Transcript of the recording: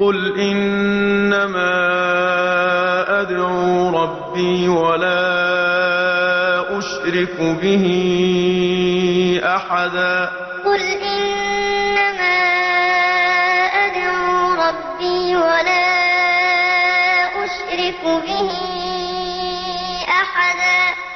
قُلْ إِنَّمَا أَدْعُو رَبِّي وَلَا أُشْرِكُ بِهِ أَحَدًا قُلْ إِنَّمَا أَدْعُو رَبِّي وَلَا أُشْرِكُ بِهِ أَحَدًا